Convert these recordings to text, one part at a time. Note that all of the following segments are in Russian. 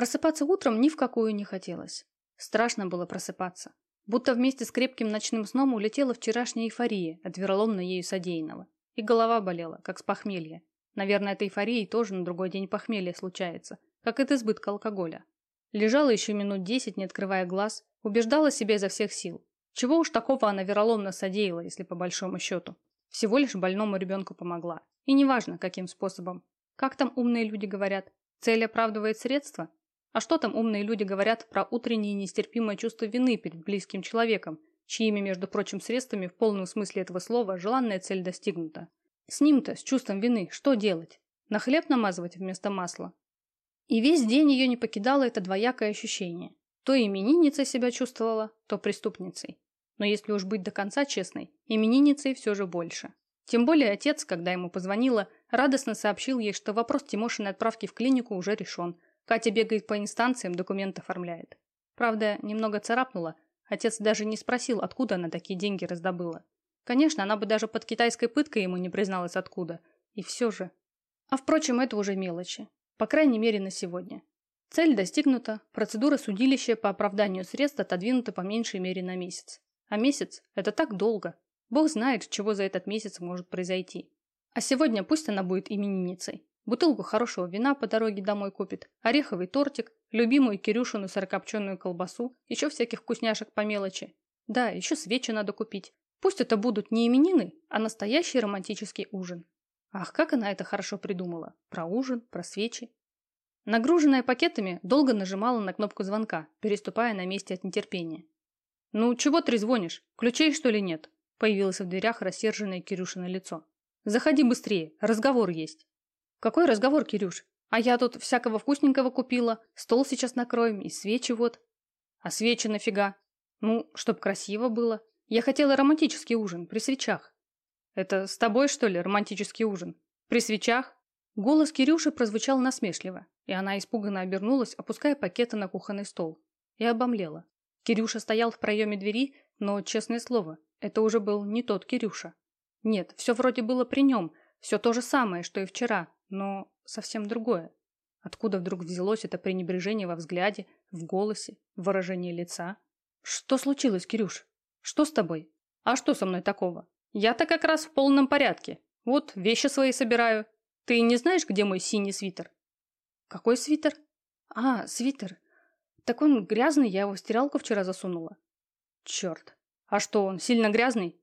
Просыпаться утром ни в какую не хотелось. Страшно было просыпаться. Будто вместе с крепким ночным сном улетела вчерашняя эйфория от вероломно ею содеянного. И голова болела, как с похмелья. Наверное, от эйфории тоже на другой день похмелья случается, как от избытка алкоголя. Лежала еще минут десять, не открывая глаз, убеждала себя изо всех сил. Чего уж такого она вероломно содеяла, если по большому счету. Всего лишь больному ребенку помогла. И неважно, каким способом. Как там умные люди говорят? Цель оправдывает средства? А что там умные люди говорят про утреннее нестерпимое чувство вины перед близким человеком, чьими, между прочим, средствами в полном смысле этого слова желанная цель достигнута? С ним-то, с чувством вины, что делать? На хлеб намазывать вместо масла? И весь день ее не покидало это двоякое ощущение. То именинницей себя чувствовала, то преступницей. Но если уж быть до конца честной, именинницей все же больше. Тем более отец, когда ему позвонила, радостно сообщил ей, что вопрос Тимошиной отправки в клинику уже решен – Катя бегает по инстанциям, документ оформляет. Правда, немного царапнула. Отец даже не спросил, откуда она такие деньги раздобыла. Конечно, она бы даже под китайской пыткой ему не призналась откуда. И все же. А впрочем, это уже мелочи. По крайней мере, на сегодня. Цель достигнута, процедура судилища по оправданию средств отодвинута по меньшей мере на месяц. А месяц – это так долго. Бог знает, чего за этот месяц может произойти. А сегодня пусть она будет именинницей. Бутылку хорошего вина по дороге домой купит, ореховый тортик, любимую Кирюшину сырокопченую колбасу, еще всяких вкусняшек по мелочи. Да, еще свечи надо купить. Пусть это будут не именины, а настоящий романтический ужин. Ах, как она это хорошо придумала. Про ужин, про свечи. Нагруженная пакетами, долго нажимала на кнопку звонка, переступая на месте от нетерпения. «Ну, чего трезвонишь? Ключей, что ли, нет?» Появилось в дверях рассерженное Кирюшино лицо. «Заходи быстрее, разговор есть». «Какой разговор, Кирюш? А я тут всякого вкусненького купила, стол сейчас накроем и свечи вот». «А свечи нафига?» «Ну, чтоб красиво было. Я хотела романтический ужин, при свечах». «Это с тобой, что ли, романтический ужин? При свечах?» Голос Кирюши прозвучал насмешливо, и она испуганно обернулась, опуская пакеты на кухонный стол. И обомлела. Кирюша стоял в проеме двери, но, честное слово, это уже был не тот Кирюша. Нет, все вроде было при нем, все то же самое, что и вчера, но совсем другое. Откуда вдруг взялось это пренебрежение во взгляде, в голосе, в выражении лица? Что случилось, Кирюш? Что с тобой? А что со мной такого? Я-то как раз в полном порядке. Вот вещи свои собираю. Ты не знаешь, где мой синий свитер? Какой свитер? А, свитер. Так он грязный, я его в стиралку вчера засунула. Черт. А что, он сильно грязный?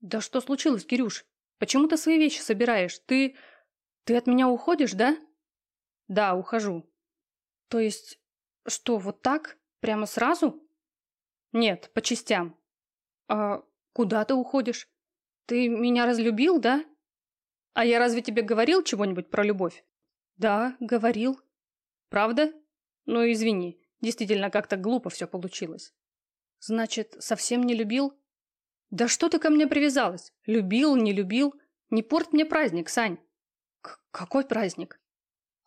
Да что случилось, Кирюш? Почему ты свои вещи собираешь? Ты... Ты от меня уходишь, да? Да, ухожу. То есть, что, вот так? Прямо сразу? Нет, по частям. А куда ты уходишь? Ты меня разлюбил, да? А я разве тебе говорил чего-нибудь про любовь? Да, говорил. Правда? Ну, извини, действительно как-то глупо все получилось. Значит, совсем не любил? Да что ты ко мне привязалась? Любил, не любил? Не порт мне праздник, Сань. К какой праздник?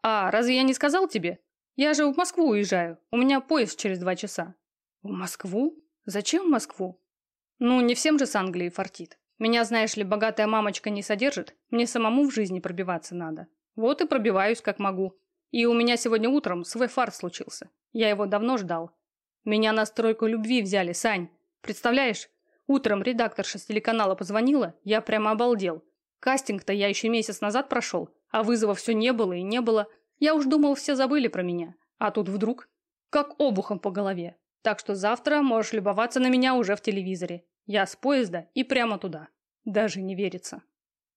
А, разве я не сказал тебе? Я же в Москву уезжаю. У меня поезд через два часа. В Москву? Зачем в Москву? Ну, не всем же с Англией фартит. Меня, знаешь ли, богатая мамочка не содержит. Мне самому в жизни пробиваться надо. Вот и пробиваюсь, как могу. И у меня сегодня утром свой фарс случился. Я его давно ждал. Меня на стройку любви взяли, Сань. Представляешь? Утром редакторша с телеканала позвонила, я прямо обалдел. Кастинг-то я еще месяц назад прошел, а вызова все не было и не было. Я уж думал, все забыли про меня. А тут вдруг, как обухом по голове. Так что завтра можешь любоваться на меня уже в телевизоре. Я с поезда и прямо туда. Даже не верится.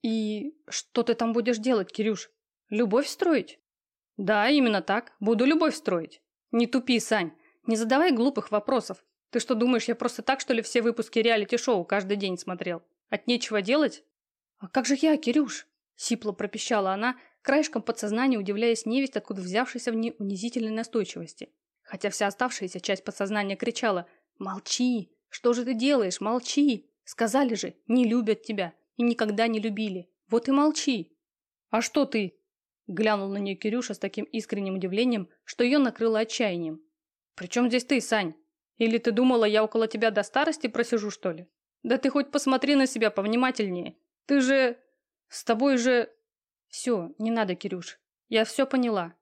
И что ты там будешь делать, Кирюш? Любовь строить? Да, именно так. Буду любовь строить. Не тупи, Сань. Не задавай глупых вопросов. Ты что, думаешь, я просто так, что ли, все выпуски реалити-шоу каждый день смотрел? От нечего делать? «А как же я, Кирюш?» – сипло пропищала она, краешком подсознания удивляясь невесть, откуда взявшейся в ней унизительной настойчивости. Хотя вся оставшаяся часть подсознания кричала «Молчи! Что же ты делаешь? Молчи! Сказали же, не любят тебя и никогда не любили. Вот и молчи!» «А что ты?» – глянул на нее Кирюша с таким искренним удивлением, что ее накрыло отчаянием. «При чем здесь ты, Сань? Или ты думала, я около тебя до старости просижу, что ли? Да ты хоть посмотри на себя повнимательнее. Ты же... С тобой же... Все, не надо, Кирюш. Я все поняла.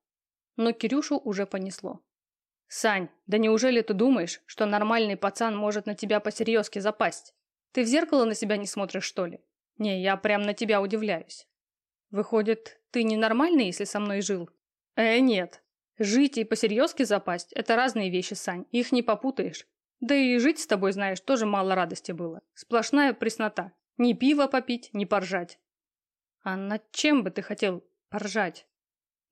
Но Кирюшу уже понесло. «Сань, да неужели ты думаешь, что нормальный пацан может на тебя посерьезки запасть? Ты в зеркало на себя не смотришь, что ли? Не, я прям на тебя удивляюсь. Выходит, ты ненормальный, если со мной жил? Э, нет. Жить и посерьезки запасть – это разные вещи, Сань, их не попутаешь. Да и жить с тобой, знаешь, тоже мало радости было. Сплошная преснота. Ни пива попить, ни поржать. А над чем бы ты хотел поржать?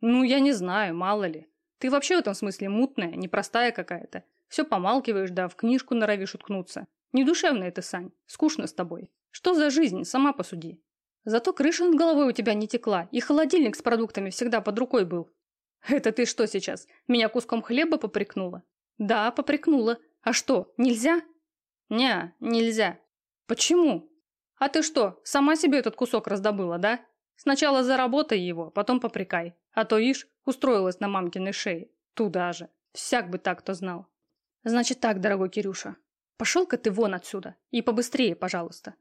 Ну, я не знаю, мало ли. Ты вообще в этом смысле мутная, непростая какая-то. Все помалкиваешь, да в книжку норовишь уткнуться. Недушевная ты, Сань. Скучно с тобой. Что за жизнь, сама посуди. Зато крыша над головой у тебя не текла, и холодильник с продуктами всегда под рукой был. Это ты что сейчас, меня куском хлеба попрекнула? Да, попрекнула. А что, нельзя? Не, нельзя. Почему? А ты что, сама себе этот кусок раздобыла, да? Сначала заработай его, потом попрекай. А то, ишь, устроилась на мамкиной шее. Туда же. Всяк бы так-то знал. Значит так, дорогой Кирюша. Пошел-ка ты вон отсюда. И побыстрее, пожалуйста.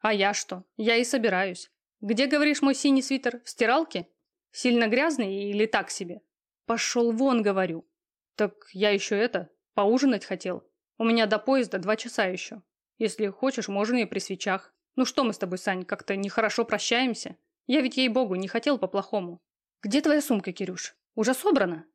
А я что? Я и собираюсь. Где, говоришь, мой синий свитер? В стиралке? Сильно грязный или так себе? Пошел вон, говорю. Так я еще это, поужинать хотел. У меня до поезда два часа еще. Если хочешь, можно и при свечах. Ну что мы с тобой, Сань, как-то нехорошо прощаемся? Я ведь, ей-богу, не хотел по-плохому. Где твоя сумка, Кирюш? Уже собрана?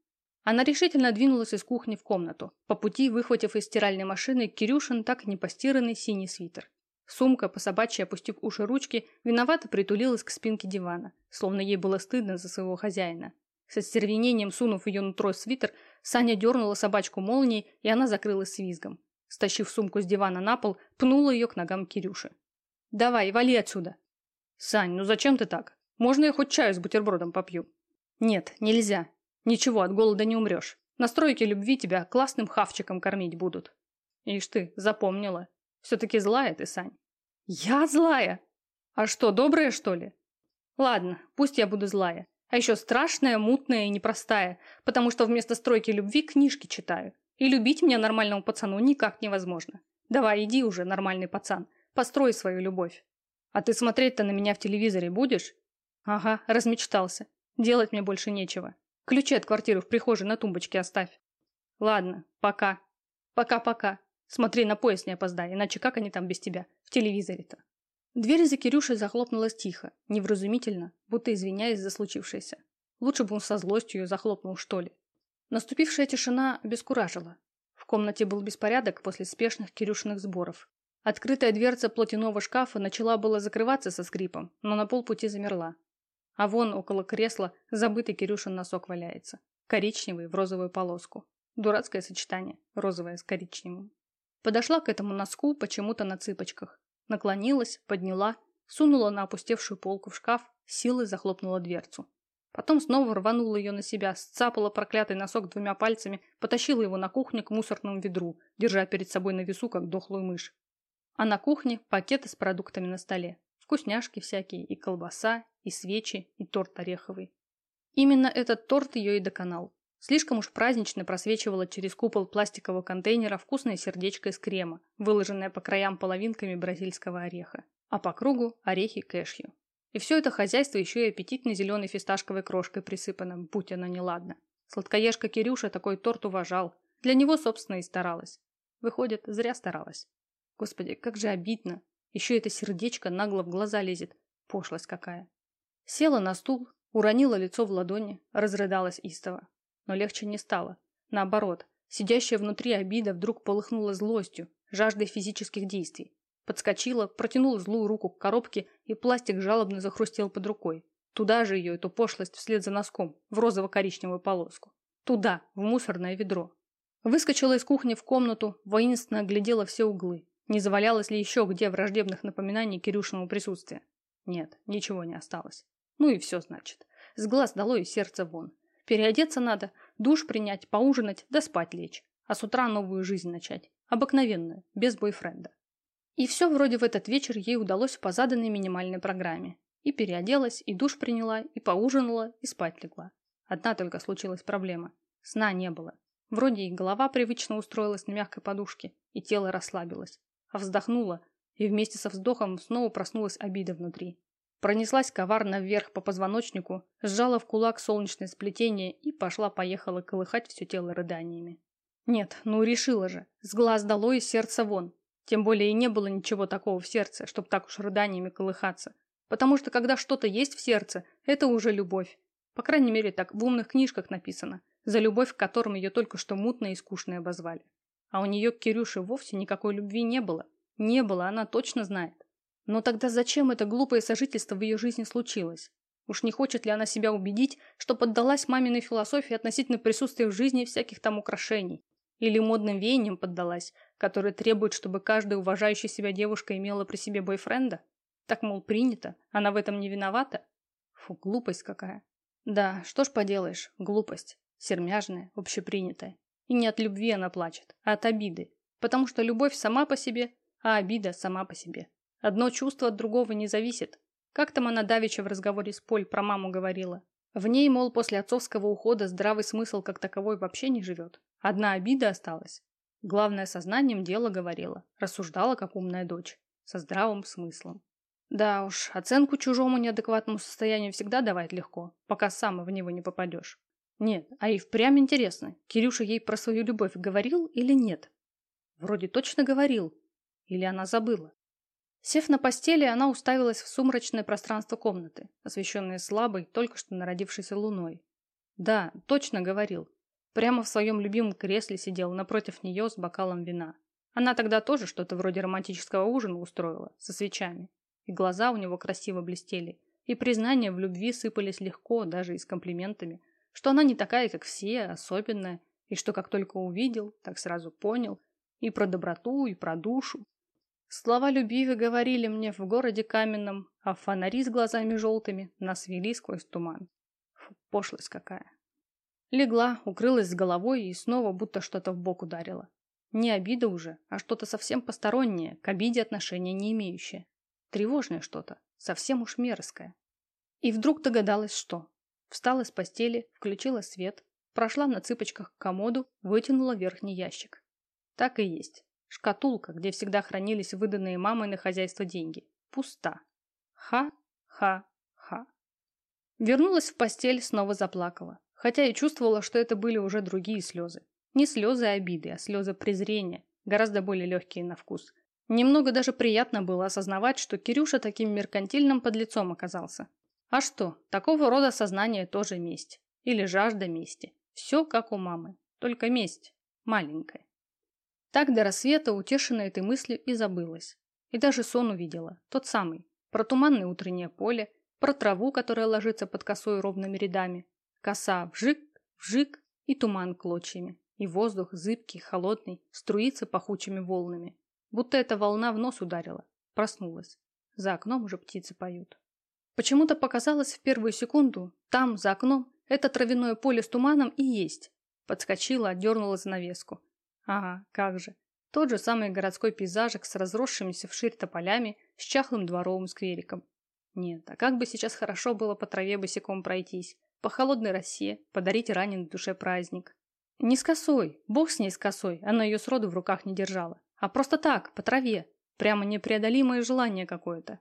Она решительно двинулась из кухни в комнату, по пути выхватив из стиральной машины Кирюшин так не постиранный синий свитер. Сумка, по собачьи опустив уши ручки, виновато притулилась к спинке дивана, словно ей было стыдно за своего хозяина. С остервенением сунув ее нутро свитер, Саня дернула собачку молнией, и она закрылась с визгом. Стащив сумку с дивана на пол, пнула ее к ногам Кирюши. «Давай, вали отсюда!» «Сань, ну зачем ты так? Можно я хоть чаю с бутербродом попью?» «Нет, нельзя. Ничего, от голода не умрешь. На стройке любви тебя классным хавчиком кормить будут». «Ишь ты, запомнила. Все-таки злая ты, Сань. Я злая? А что, добрая, что ли? Ладно, пусть я буду злая. А еще страшная, мутная и непростая, потому что вместо стройки любви книжки читаю. И любить меня нормальному пацану никак невозможно. Давай, иди уже, нормальный пацан, построй свою любовь. А ты смотреть-то на меня в телевизоре будешь? Ага, размечтался. Делать мне больше нечего. Ключи от квартиры в прихожей на тумбочке оставь. Ладно, пока. Пока-пока. Смотри, на поезд не опоздай, иначе как они там без тебя? В телевизоре-то. Дверь за Кирюшей захлопнулась тихо, невразумительно, будто извиняясь за случившееся. Лучше бы он со злостью ее захлопнул, что ли. Наступившая тишина обескуражила. В комнате был беспорядок после спешных Кирюшиных сборов. Открытая дверца платяного шкафа начала было закрываться со скрипом, но на полпути замерла. А вон около кресла забытый Кирюшин носок валяется. Коричневый в розовую полоску. Дурацкое сочетание, розовое с коричневым. Подошла к этому носку почему-то на цыпочках. Наклонилась, подняла, сунула на опустевшую полку в шкаф, силой захлопнула дверцу. Потом снова рванула ее на себя, сцапала проклятый носок двумя пальцами, потащила его на кухню к мусорному ведру, держа перед собой на весу, как дохлую мышь. А на кухне пакеты с продуктами на столе. Вкусняшки всякие, и колбаса, и свечи, и торт ореховый. Именно этот торт ее и доконал. Слишком уж празднично просвечивало через купол пластикового контейнера вкусное сердечко из крема, выложенное по краям половинками бразильского ореха, а по кругу орехи кэшью. И все это хозяйство еще и аппетитной зеленой фисташковой крошкой присыпано, будь оно неладно. Сладкоежка Кирюша такой торт уважал. Для него, собственно, и старалась. Выходит, зря старалась. Господи, как же обидно. Еще это сердечко нагло в глаза лезет. Пошлость какая. Села на стул, уронила лицо в ладони, разрыдалась истово. Но легче не стало. Наоборот, сидящая внутри обида вдруг полыхнула злостью, жаждой физических действий. Подскочила, протянула злую руку к коробке, и пластик жалобно захрустел под рукой. Туда же ее, эту пошлость, вслед за носком, в розово-коричневую полоску. Туда, в мусорное ведро. Выскочила из кухни в комнату, воинственно оглядела все углы. Не завалялось ли еще где враждебных напоминаний Кирюшиному присутствия? Нет, ничего не осталось. Ну и все, значит. С глаз дало и сердце вон. Переодеться надо, душ принять, поужинать, да спать лечь. А с утра новую жизнь начать. Обыкновенную, без бойфренда. И все вроде в этот вечер ей удалось по заданной минимальной программе. И переоделась, и душ приняла, и поужинала, и спать легла. Одна только случилась проблема. Сна не было. Вроде и голова привычно устроилась на мягкой подушке, и тело расслабилось. Вздохнула, и вместе со вздохом снова проснулась обида внутри. Пронеслась коварно вверх по позвоночнику, сжала в кулак солнечное сплетение и пошла-поехала колыхать все тело рыданиями. Нет, ну решила же, с глаз дало и сердце вон. Тем более и не было ничего такого в сердце, чтобы так уж рыданиями колыхаться. Потому что когда что-то есть в сердце, это уже любовь. По крайней мере, так в умных книжках написано, за любовь к которым ее только что мутно и скучно обозвали. А у нее к Кирюше вовсе никакой любви не было. Не было, она точно знает. Но тогда зачем это глупое сожительство в ее жизни случилось? Уж не хочет ли она себя убедить, что поддалась маминой философии относительно присутствия в жизни всяких там украшений? Или модным веяниям поддалась, которые требуют, чтобы каждая уважающая себя девушка имела при себе бойфренда? Так, мол, принято, она в этом не виновата? Фу, глупость какая. Да, что ж поделаешь, глупость. Сермяжная, общепринятая. И не от любви она плачет, а от обиды. Потому что любовь сама по себе, а обида сама по себе. Одно чувство от другого не зависит. Как там она давеча в разговоре с Поль про маму говорила? В ней, мол, после отцовского ухода здравый смысл как таковой вообще не живет. Одна обида осталась. Главное, сознанием дело говорила, рассуждала, как умная дочь, со здравым смыслом. Да уж, оценку чужому неадекватному состоянию всегда давать легко, пока сам в него не попадешь. Нет, а и впрямь интересно, Кирюша ей про свою любовь говорил или нет? Вроде точно говорил. Или она забыла? Сев на постели, она уставилась в сумрачное пространство комнаты, освещенное слабой, только что народившейся луной. Да, точно говорил. Прямо в своем любимом кресле сидел напротив нее с бокалом вина. Она тогда тоже что-то вроде романтического ужина устроила, со свечами. И глаза у него красиво блестели, и признания в любви сыпались легко, даже и с комплиментами, что она не такая, как все, особенная, и что как только увидел, так сразу понял, и про доброту, и про душу. Слова любви говорили мне в городе каменном, а фонари с глазами желтыми нас вели сквозь туман. Фу, пошлость какая. Легла, укрылась с головой и снова будто что-то в бок ударило. Не обида уже, а что-то совсем постороннее, к обиде отношения не имеющее. Тревожное что-то, совсем уж мерзкое. И вдруг догадалась, что. Встала с постели, включила свет, прошла на цыпочках к комоду, вытянула верхний ящик. Так и есть. Шкатулка, где всегда хранились выданные мамой на хозяйство деньги. Пуста. Ха-ха-ха. Вернулась в постель, снова заплакала. Хотя и чувствовала, что это были уже другие слезы. Не слезы обиды, а слезы презрения, гораздо более легкие на вкус. Немного даже приятно было осознавать, что Кирюша таким меркантильным подлецом оказался. А что, такого рода сознание тоже месть. Или жажда мести. Все как у мамы. Только месть. Маленькая. Так до рассвета, утешенная этой мыслью, и забылась. И даже сон увидела. Тот самый. Про туманное утреннее поле, про траву, которая ложится под косой ровными рядами. Коса вжик, вжик и туман клочьями. И воздух зыбкий, холодный, струится пахучими волнами. Будто эта волна в нос ударила. Проснулась. За окном уже птицы поют. Почему-то показалось в первую секунду, там, за окном, это травяное поле с туманом и есть. Подскочила, отдернула занавеску. Ага, как же. Тот же самый городской пейзажик с разросшимися вширь тополями, с чахлым дворовым сквериком. Нет, а как бы сейчас хорошо было по траве босиком пройтись, по холодной росе, подарить раненой душе праздник. Не с косой, бог с ней с косой, она ее сроду в руках не держала. А просто так, по траве. Прямо непреодолимое желание какое-то.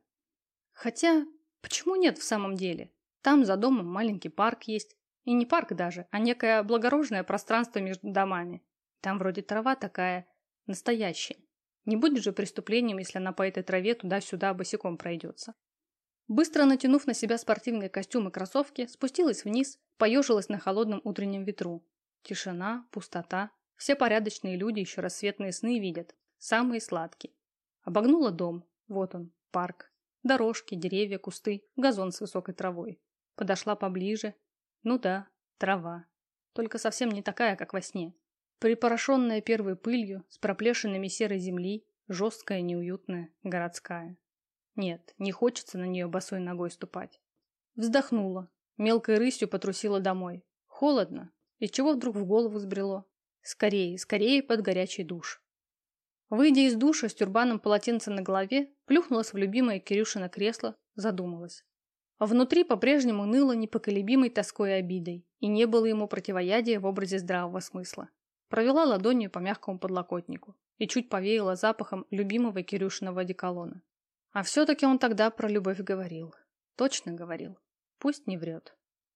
Хотя, почему нет в самом деле? Там за домом маленький парк есть. И не парк даже, а некое благорожное пространство между домами. Там вроде трава такая, настоящая. Не будет же преступлением, если она по этой траве туда-сюда босиком пройдется. Быстро натянув на себя спортивный костюм и кроссовки, спустилась вниз, поежилась на холодном утреннем ветру. Тишина, пустота. Все порядочные люди еще рассветные сны видят. Самые сладкие. Обогнула дом. Вот он, парк. Дорожки, деревья, кусты, газон с высокой травой. Подошла поближе. Ну да, трава. Только совсем не такая, как во сне. Припорошенная первой пылью, с проплешинами серой земли, жесткая, неуютная, городская. Нет, не хочется на нее босой ногой ступать. Вздохнула. Мелкой рысью потрусила домой. Холодно. И чего вдруг в голову сбрело? Скорее, скорее под горячий душ. Выйдя из душа с тюрбаном полотенца на голове, плюхнулась в любимое Кирюшино кресло, задумалась. Внутри по-прежнему ныло непоколебимой тоской и обидой, и не было ему противоядия в образе здравого смысла. Провела ладонью по мягкому подлокотнику и чуть повеяла запахом любимого Кирюшиного одеколона. А все-таки он тогда про любовь говорил. Точно говорил. Пусть не врет.